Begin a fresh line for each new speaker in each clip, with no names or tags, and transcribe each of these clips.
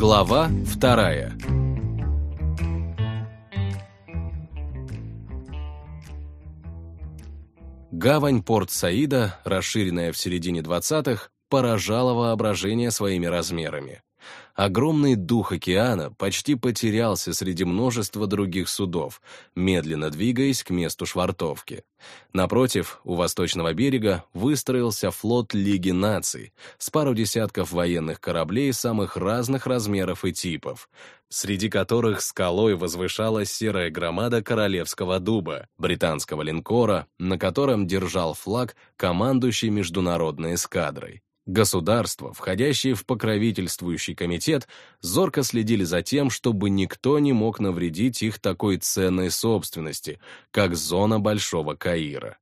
Глава вторая. Гавань Порт-Саида, расширенная в середине 20-х, поражала воображение своими размерами. Огромный дух океана почти потерялся среди множества других судов, медленно двигаясь к месту швартовки. Напротив, у восточного берега выстроился флот Лиги наций с пару десятков военных кораблей самых разных размеров и типов, среди которых скалой возвышалась серая громада Королевского дуба, британского линкора, на котором держал флаг командующий международной эскадрой. Государства, входящие в покровительствующий комитет, зорко следили за тем, чтобы никто не мог навредить их такой ценной собственности, как зона Большого Каира.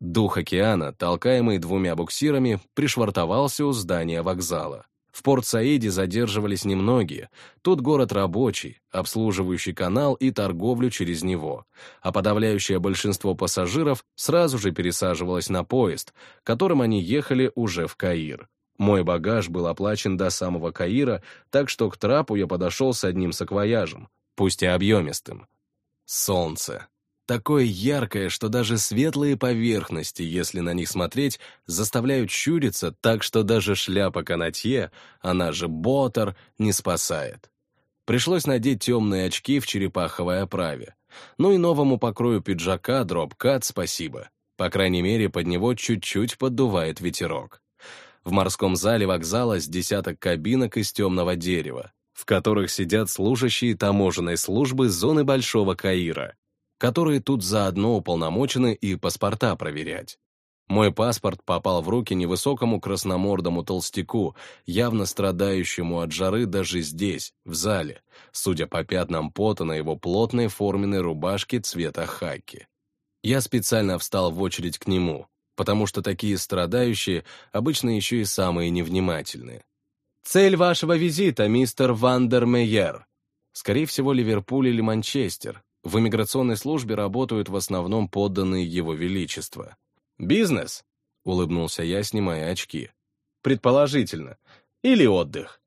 Дух океана, толкаемый двумя буксирами, пришвартовался у здания вокзала. В Порт-Саиде задерживались немногие. Тут город рабочий, обслуживающий канал и торговлю через него. А подавляющее большинство пассажиров сразу же пересаживалось на поезд, которым они ехали уже в Каир. Мой багаж был оплачен до самого Каира, так что к трапу я подошел с одним саквояжем, пусть и объемистым. Солнце. Такое яркое, что даже светлые поверхности, если на них смотреть, заставляют щуриться так, что даже шляпа канатье, она же ботер, не спасает. Пришлось надеть темные очки в черепаховой оправе. Ну и новому покрою пиджака дроп-кат спасибо. По крайней мере, под него чуть-чуть поддувает ветерок. В морском зале вокзала с десяток кабинок из темного дерева, в которых сидят служащие таможенной службы зоны Большого Каира, которые тут заодно уполномочены и паспорта проверять. Мой паспорт попал в руки невысокому красномордому толстяку, явно страдающему от жары даже здесь, в зале, судя по пятнам пота на его плотной форменной рубашке цвета хаки. Я специально встал в очередь к нему, потому что такие страдающие обычно еще и самые невнимательные. «Цель вашего визита, мистер Вандермейер?» Скорее всего, Ливерпуль или Манчестер, в иммиграционной службе работают в основном подданные его величества. «Бизнес?» — улыбнулся я, снимая очки. «Предположительно. Или отдых.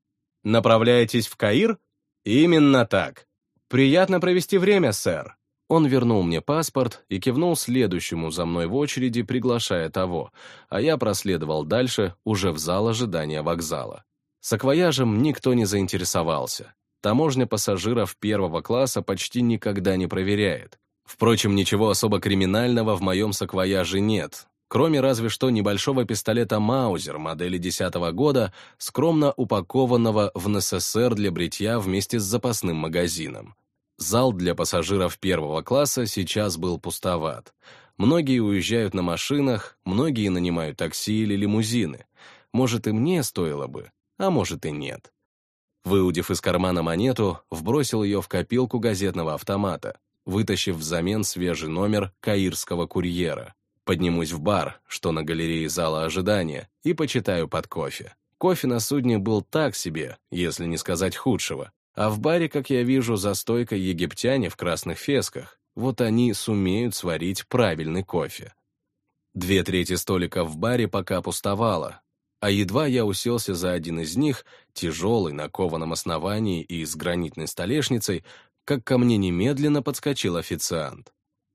Направляетесь в Каир?» «Именно так. Приятно провести время, сэр». Он вернул мне паспорт и кивнул следующему за мной в очереди, приглашая того, а я проследовал дальше, уже в зал ожидания вокзала. С акваяжем никто не заинтересовался. Таможня пассажиров первого класса почти никогда не проверяет. Впрочем, ничего особо криминального в моем саквояже нет, кроме разве что небольшого пистолета Маузер модели 10 -го года, скромно упакованного в НССР для бритья вместе с запасным магазином. Зал для пассажиров первого класса сейчас был пустоват. Многие уезжают на машинах, многие нанимают такси или лимузины. Может, и мне стоило бы, а может и нет. Выудив из кармана монету, вбросил ее в копилку газетного автомата, вытащив взамен свежий номер каирского курьера. Поднимусь в бар, что на галерее зала ожидания, и почитаю под кофе. Кофе на судне был так себе, если не сказать худшего. А в баре, как я вижу, за стойкой египтяне в красных фесках. Вот они сумеют сварить правильный кофе. Две трети столиков в баре пока пустовало, а едва я уселся за один из них, тяжелый, на кованом основании и с гранитной столешницей, как ко мне немедленно подскочил официант.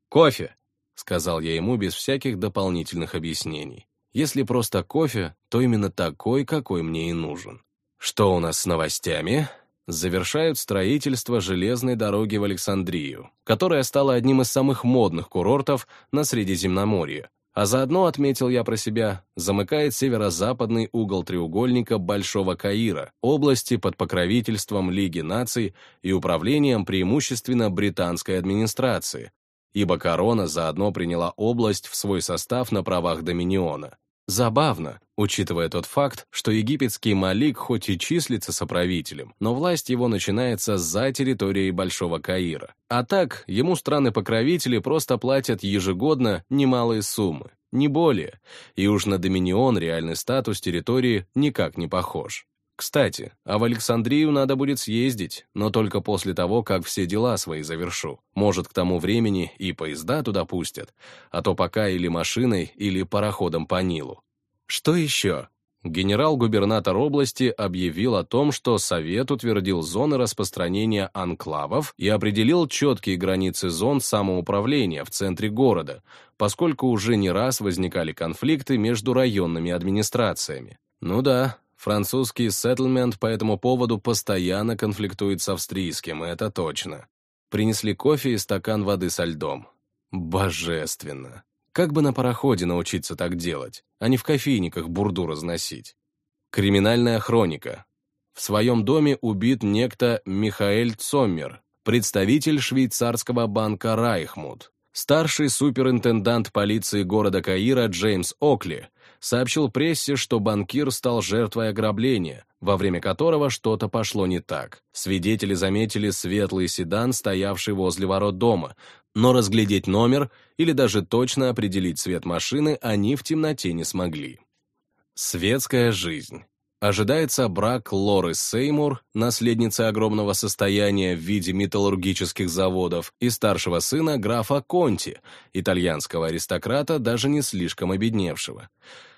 «Кофе!» — сказал я ему без всяких дополнительных объяснений. Если просто кофе, то именно такой, какой мне и нужен. Что у нас с новостями? Завершают строительство железной дороги в Александрию, которая стала одним из самых модных курортов на Средиземноморье, а заодно, отметил я про себя, замыкает северо-западный угол треугольника Большого Каира, области под покровительством Лиги наций и управлением преимущественно британской администрации, ибо корона заодно приняла область в свой состав на правах доминиона. Забавно, учитывая тот факт, что египетский Малик хоть и числится соправителем, но власть его начинается за территорией Большого Каира. А так, ему страны-покровители просто платят ежегодно немалые суммы, не более, и уж на доминион реальный статус территории никак не похож. Кстати, а в Александрию надо будет съездить, но только после того, как все дела свои завершу. Может, к тому времени и поезда туда пустят, а то пока или машиной, или пароходом по Нилу. Что еще? генерал-губернатор области объявил о том, что Совет утвердил зоны распространения анклавов и определил четкие границы зон самоуправления в центре города, поскольку уже не раз возникали конфликты между районными администрациями. Ну да, французский сеттlemент по этому поводу постоянно конфликтует с австрийским, это точно. Принесли кофе и стакан воды со льдом. Божественно. Как бы на пароходе научиться так делать, а не в кофейниках бурду разносить? Криминальная хроника. В своем доме убит некто Михаэль Цоммер, представитель швейцарского банка «Райхмут». Старший суперинтендант полиции города Каира Джеймс Окли сообщил прессе, что банкир стал жертвой ограбления, во время которого что-то пошло не так. Свидетели заметили светлый седан, стоявший возле ворот дома, но разглядеть номер или даже точно определить цвет машины они в темноте не смогли. Светская жизнь. Ожидается брак Лоры Сеймур, наследницы огромного состояния в виде металлургических заводов, и старшего сына графа Конти, итальянского аристократа, даже не слишком обедневшего.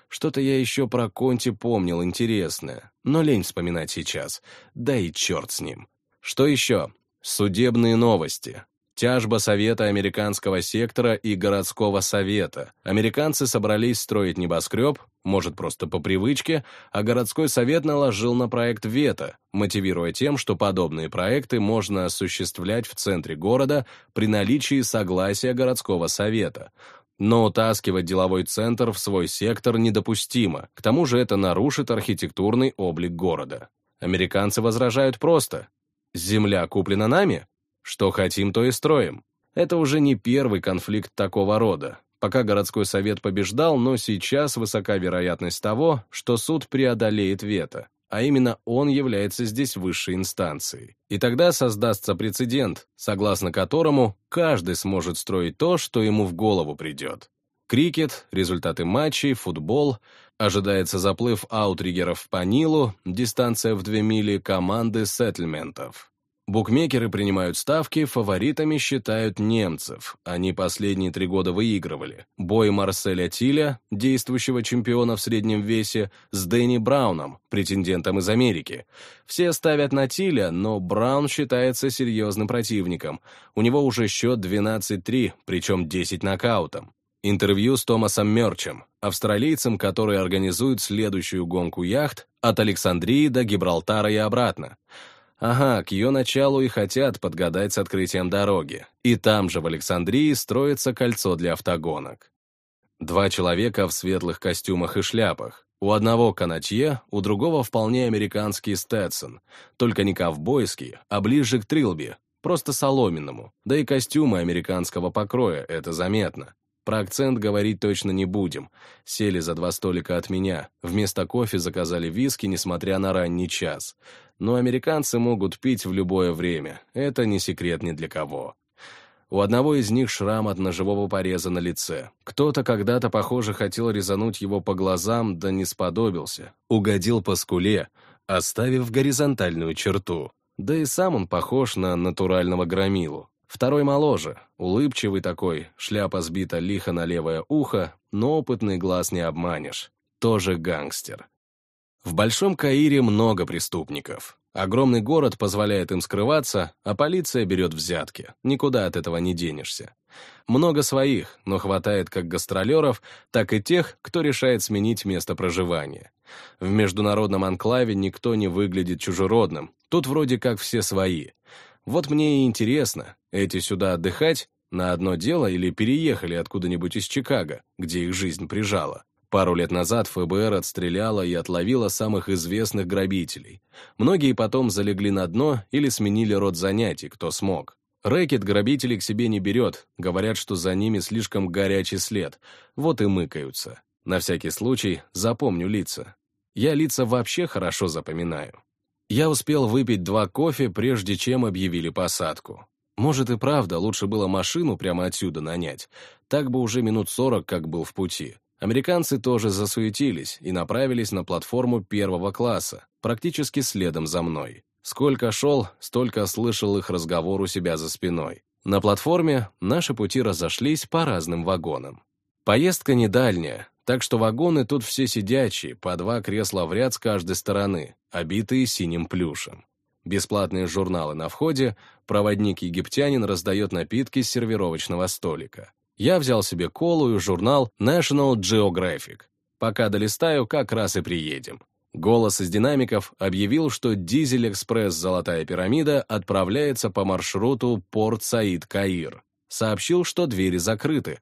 Что-то я еще про Конти помнил интересное, но лень вспоминать сейчас. Да и черт с ним. Что еще? Судебные новости. Тяжба Совета Американского сектора и Городского совета. Американцы собрались строить небоскреб, может, просто по привычке, а городской совет наложил на проект вето, мотивируя тем, что подобные проекты можно осуществлять в центре города при наличии согласия городского совета. Но утаскивать деловой центр в свой сектор недопустимо, к тому же это нарушит архитектурный облик города. Американцы возражают просто. Земля куплена нами? Что хотим, то и строим. Это уже не первый конфликт такого рода. Пока городской совет побеждал, но сейчас высока вероятность того, что суд преодолеет вето, а именно он является здесь высшей инстанцией. И тогда создастся прецедент, согласно которому каждый сможет строить то, что ему в голову придет. Крикет, результаты матчей, футбол, ожидается заплыв аутригеров по Нилу, дистанция в две мили команды сеттельментов. Букмекеры принимают ставки, фаворитами считают немцев. Они последние три года выигрывали. Бой Марселя Тиля, действующего чемпиона в среднем весе, с Дэнни Брауном, претендентом из Америки. Все ставят на Тиля, но Браун считается серьезным противником. У него уже счет 12-3, причем 10 нокаутом. Интервью с Томасом Мерчем, австралийцем, который организует следующую гонку яхт от Александрии до Гибралтара и обратно. Ага, к ее началу и хотят подгадать с открытием дороги. И там же, в Александрии, строится кольцо для автогонок. Два человека в светлых костюмах и шляпах. У одного канатье, у другого вполне американский Стэдсон, только не ковбойский, а ближе к трилби, просто соломенному. Да и костюмы американского покроя, это заметно. Про акцент говорить точно не будем. Сели за два столика от меня. Вместо кофе заказали виски, несмотря на ранний час. Но американцы могут пить в любое время. Это не секрет ни для кого. У одного из них шрам от ножевого пореза на лице. Кто-то когда-то, похоже, хотел резануть его по глазам, да не сподобился. Угодил по скуле, оставив горизонтальную черту. Да и сам он похож на натурального громилу. Второй моложе, улыбчивый такой, шляпа сбита лихо на левое ухо, но опытный глаз не обманешь. Тоже гангстер. В Большом Каире много преступников. Огромный город позволяет им скрываться, а полиция берет взятки. Никуда от этого не денешься. Много своих, но хватает как гастролеров, так и тех, кто решает сменить место проживания. В международном анклаве никто не выглядит чужеродным. Тут вроде как все свои. Вот мне и интересно, эти сюда отдыхать на одно дело или переехали откуда-нибудь из Чикаго, где их жизнь прижала. Пару лет назад ФБР отстреляла и отловила самых известных грабителей. Многие потом залегли на дно или сменили род занятий, кто смог. Рэкет грабителей к себе не берет, говорят, что за ними слишком горячий след, вот и мыкаются. На всякий случай запомню лица. Я лица вообще хорошо запоминаю. Я успел выпить два кофе, прежде чем объявили посадку. Может и правда, лучше было машину прямо отсюда нанять. Так бы уже минут сорок, как был в пути. Американцы тоже засуетились и направились на платформу первого класса, практически следом за мной. Сколько шел, столько слышал их разговор у себя за спиной. На платформе наши пути разошлись по разным вагонам. Поездка не дальняя, Так что вагоны тут все сидячие, по два кресла в ряд с каждой стороны, обитые синим плюшем. Бесплатные журналы на входе, проводник-египтянин раздает напитки с сервировочного столика. Я взял себе колу и журнал National Geographic. Пока долистаю, как раз и приедем. Голос из динамиков объявил, что Дизель-экспресс «Золотая пирамида» отправляется по маршруту Порт-Саид-Каир. Сообщил, что двери закрыты,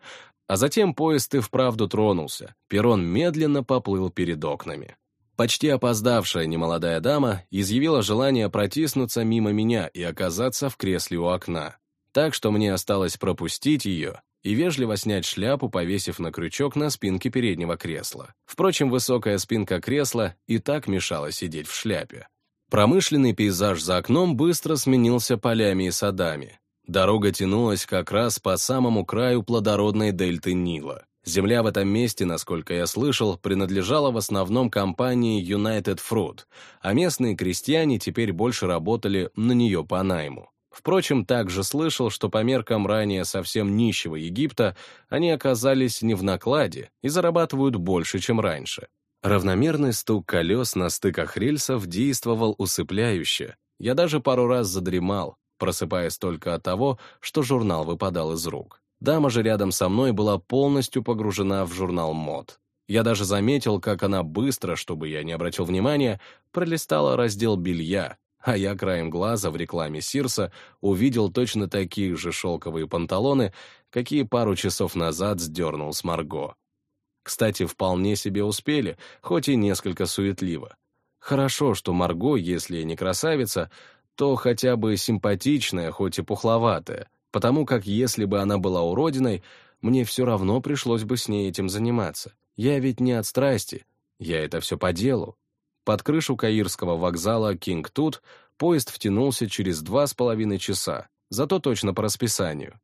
а затем поезд и вправду тронулся. Перрон медленно поплыл перед окнами. Почти опоздавшая немолодая дама изъявила желание протиснуться мимо меня и оказаться в кресле у окна. Так что мне осталось пропустить ее и вежливо снять шляпу, повесив на крючок на спинке переднего кресла. Впрочем, высокая спинка кресла и так мешала сидеть в шляпе. Промышленный пейзаж за окном быстро сменился полями и садами. Дорога тянулась как раз по самому краю плодородной дельты Нила. Земля в этом месте, насколько я слышал, принадлежала в основном компании United Fruit, а местные крестьяне теперь больше работали на нее по найму. Впрочем, также слышал, что по меркам ранее совсем нищего Египта они оказались не в накладе и зарабатывают больше, чем раньше. Равномерный стук колес на стыках рельсов действовал усыпляюще. Я даже пару раз задремал, просыпаясь только от того, что журнал выпадал из рук. Дама же рядом со мной была полностью погружена в журнал мод. Я даже заметил, как она быстро, чтобы я не обратил внимания, пролистала раздел белья, а я краем глаза в рекламе Сирса увидел точно такие же шелковые панталоны, какие пару часов назад сдернул с Марго. Кстати, вполне себе успели, хоть и несколько суетливо. Хорошо, что Марго, если не красавица, то хотя бы симпатичная, хоть и пухловатая, потому как если бы она была уродиной, мне все равно пришлось бы с ней этим заниматься. Я ведь не от страсти, я это все по делу. Под крышу каирского вокзала «Кинг Тут» поезд втянулся через два с половиной часа, зато точно по расписанию.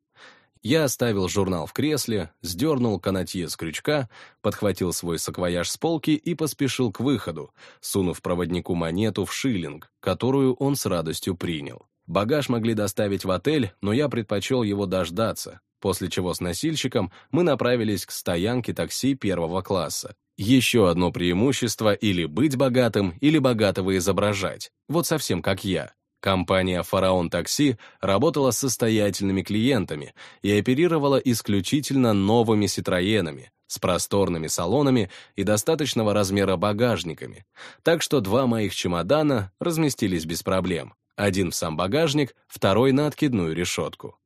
Я оставил журнал в кресле, сдернул канатье с крючка, подхватил свой саквояж с полки и поспешил к выходу, сунув проводнику монету в шиллинг, которую он с радостью принял. Багаж могли доставить в отель, но я предпочел его дождаться, после чего с носильщиком мы направились к стоянке такси первого класса. Еще одно преимущество или быть богатым, или богатого изображать. Вот совсем как я. Компания «Фараон Такси» работала с состоятельными клиентами и оперировала исключительно новыми «Ситроенами», с просторными салонами и достаточного размера багажниками. Так что два моих чемодана разместились без проблем. Один в сам багажник, второй на откидную решетку.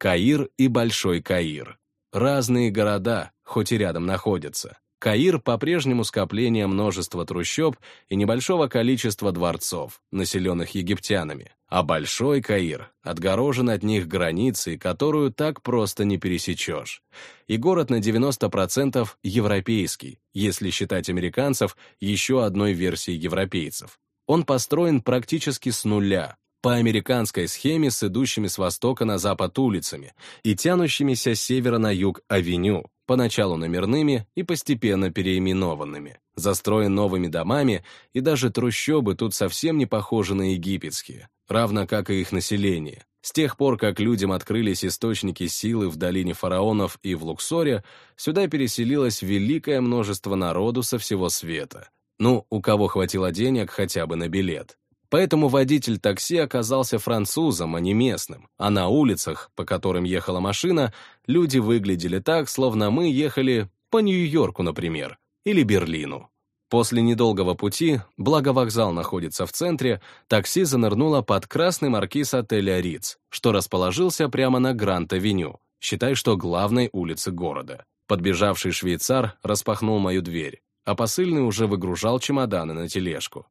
Каир и Большой Каир. Разные города, хоть и рядом находятся. Каир по-прежнему скопление множества трущоб и небольшого количества дворцов, населенных египтянами, а Большой Каир отгорожен от них границей, которую так просто не пересечешь. И город на 90% европейский, если считать американцев еще одной версией европейцев. Он построен практически с нуля, по американской схеме с идущими с востока на запад улицами и тянущимися с севера на юг авеню, поначалу номерными и постепенно переименованными, застроен новыми домами, и даже трущобы тут совсем не похожи на египетские, равно как и их население. С тех пор, как людям открылись источники силы в долине фараонов и в Луксоре, сюда переселилось великое множество народу со всего света. Ну, у кого хватило денег хотя бы на билет. Поэтому водитель такси оказался французом, а не местным, а на улицах, по которым ехала машина, люди выглядели так, словно мы ехали по Нью-Йорку, например, или Берлину. После недолгого пути, благо вокзал находится в центре, такси занырнуло под красный маркиз отеля «Риц», что расположился прямо на Гранд-авеню, считай, что главной улице города. Подбежавший швейцар распахнул мою дверь, а посыльный уже выгружал чемоданы на тележку.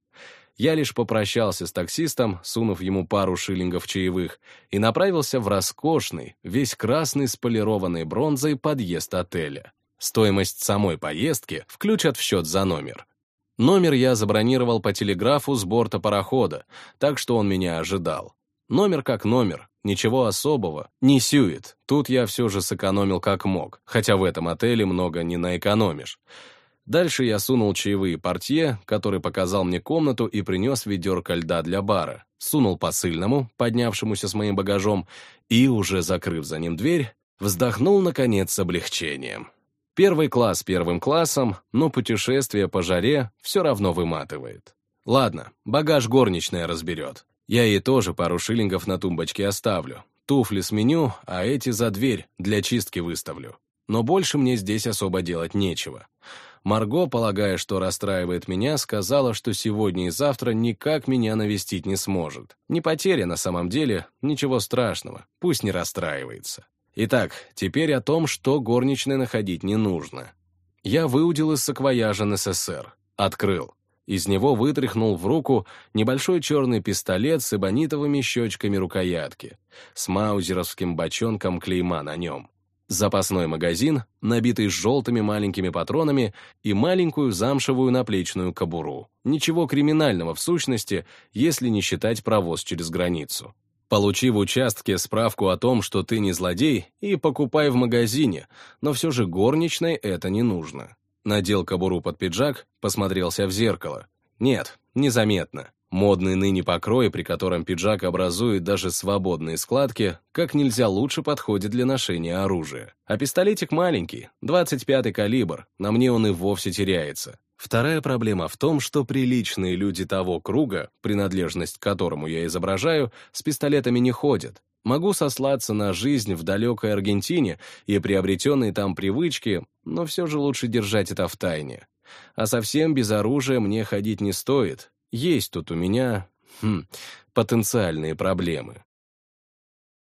Я лишь попрощался с таксистом, сунув ему пару шиллингов чаевых, и направился в роскошный, весь красный с полированной бронзой подъезд отеля. Стоимость самой поездки включат в счет за номер. Номер я забронировал по телеграфу с борта парохода, так что он меня ожидал. Номер как номер, ничего особого, не сюет. Тут я все же сэкономил как мог, хотя в этом отеле много не наэкономишь. Дальше я сунул чаевые портье, который показал мне комнату и принес ведерко льда для бара, сунул посыльному, поднявшемуся с моим багажом, и, уже закрыв за ним дверь, вздохнул, наконец, с облегчением. Первый класс первым классом, но путешествие по жаре все равно выматывает. Ладно, багаж горничная разберет. Я ей тоже пару шиллингов на тумбочке оставлю. Туфли сменю, а эти за дверь для чистки выставлю. Но больше мне здесь особо делать нечего. Марго, полагая, что расстраивает меня, сказала, что сегодня и завтра никак меня навестить не сможет. Не потеря на самом деле, ничего страшного, пусть не расстраивается. Итак, теперь о том, что горничной находить не нужно. Я выудил из саквояжа НССР, открыл. Из него вытряхнул в руку небольшой черный пистолет с эбонитовыми щечками рукоятки, с маузеровским бочонком клейма на нем запасной магазин, набитый желтыми маленькими патронами и маленькую замшевую наплечную кобуру. Ничего криминального в сущности, если не считать провоз через границу. Получи в участке справку о том, что ты не злодей, и покупай в магазине, но все же горничной это не нужно. Надел кобуру под пиджак, посмотрелся в зеркало. Нет, незаметно. Модный ныне покрой, при котором пиджак образует даже свободные складки, как нельзя лучше подходит для ношения оружия. А пистолетик маленький, 25-й калибр, на мне он и вовсе теряется. Вторая проблема в том, что приличные люди того круга, принадлежность к которому я изображаю, с пистолетами не ходят. Могу сослаться на жизнь в далекой Аргентине и приобретенные там привычки, но все же лучше держать это в тайне. А совсем без оружия мне ходить не стоит, есть тут у меня, хм, потенциальные проблемы.